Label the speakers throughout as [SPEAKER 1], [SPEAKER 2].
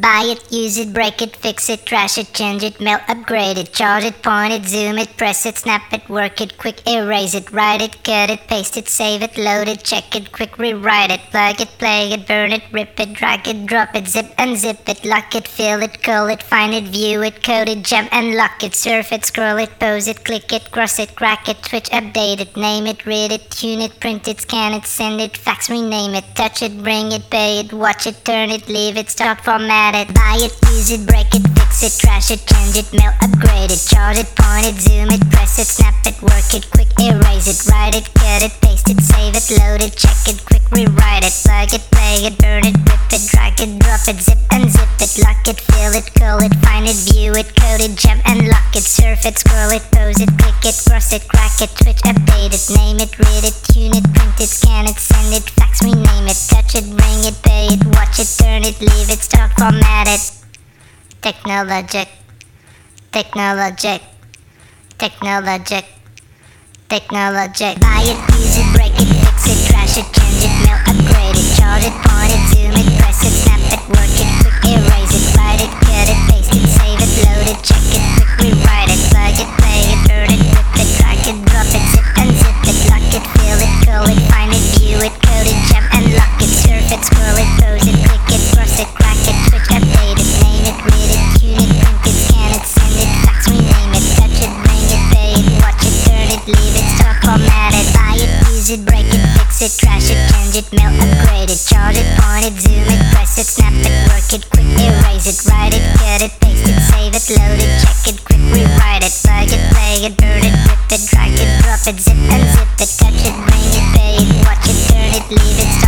[SPEAKER 1] Buy it, use it, break it, fix it, trash it, change it, melt, upgrade it, charge it, point it, zoom it, press it, snap it, work it, quick erase it, write it, cut it, paste it, save it, load it, check it, quick rewrite it, plug it, play it, burn it, rip it, drag it, drop it, zip unzip it, lock it, fill it, call it, find it, view it, code it, jump and lock it, surf it, scroll it, pose it, click it, cross it, crack it, switch, update it, name it, read it, tune it, print it, scan it, send it, fax, rename it, touch it, bring it, pay it, watch it, turn it, leave it, start, format it, buy it, use it, break it, fix it, trash it, change it, mail, upgrade it, charge it, point it, zoom it, press it, snap it, work it, quick erase it, write it, cut it, paste it, save it, load it, check it, quick rewrite it, plug it, play it, burn it, rip it, drag it, drop it, zip unzip it, lock it, fill it, call it, find it, view it, code it, jump and it, surf it, scroll it, pose it, click it, cross it, crack it, switch, update it, name it, read it, tune it, print it, scan it, send it, fax, rename it, touch it, bring it, pay it, watch it, turn it, leave it, start, format it. Technologic, technologic, technologic, technologic. Buy it, use format it, buy it, use it, break it, fix it, trash it, change it, mail, upgrade it, charge it, point it, zoom it, press it, snap it, work it, quick erase it, write it, cut it, paste it, save it, load it, check it, quick rewrite it, plug it, play it, burn it, rip it, drag it, drop it, zip and unzip it, touch it, bring it, pay it, watch it, turn it, leave it,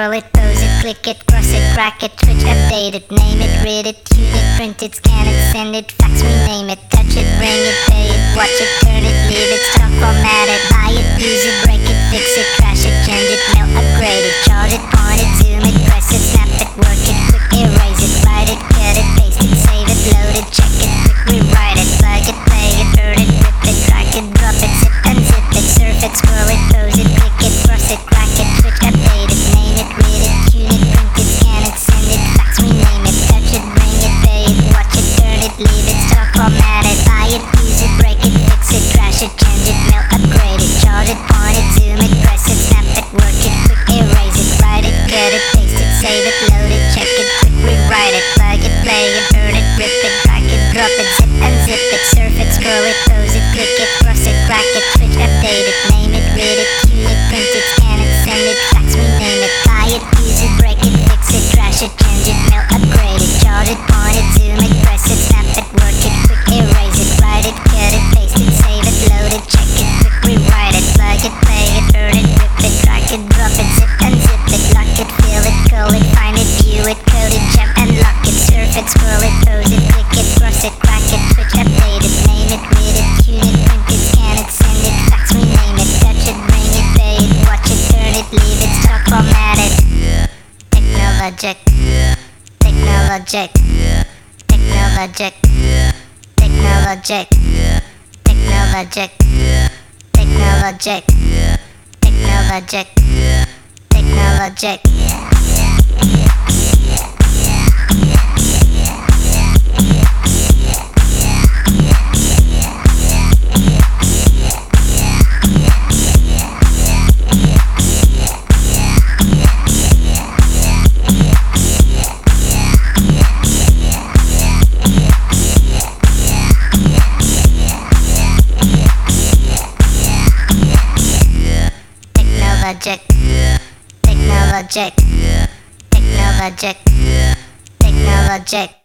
[SPEAKER 1] scroll it, pose it, click it, cross it, crack it, switch, update it, name it, read it, tune it, print it, scan it, send it, fax, rename it, touch it, surf it, pose it, click it, cross it, crack it, switch, update it, name it, read it, tune it, print it, scan it, send it, fax, rename it, touch it, bring it, pay it, watch it, turn it, leave it, it. Technologic, technologic, technologic, technologic, technologic, technologic, technologic, technologic. Technologic, technologic, technologic, technologic.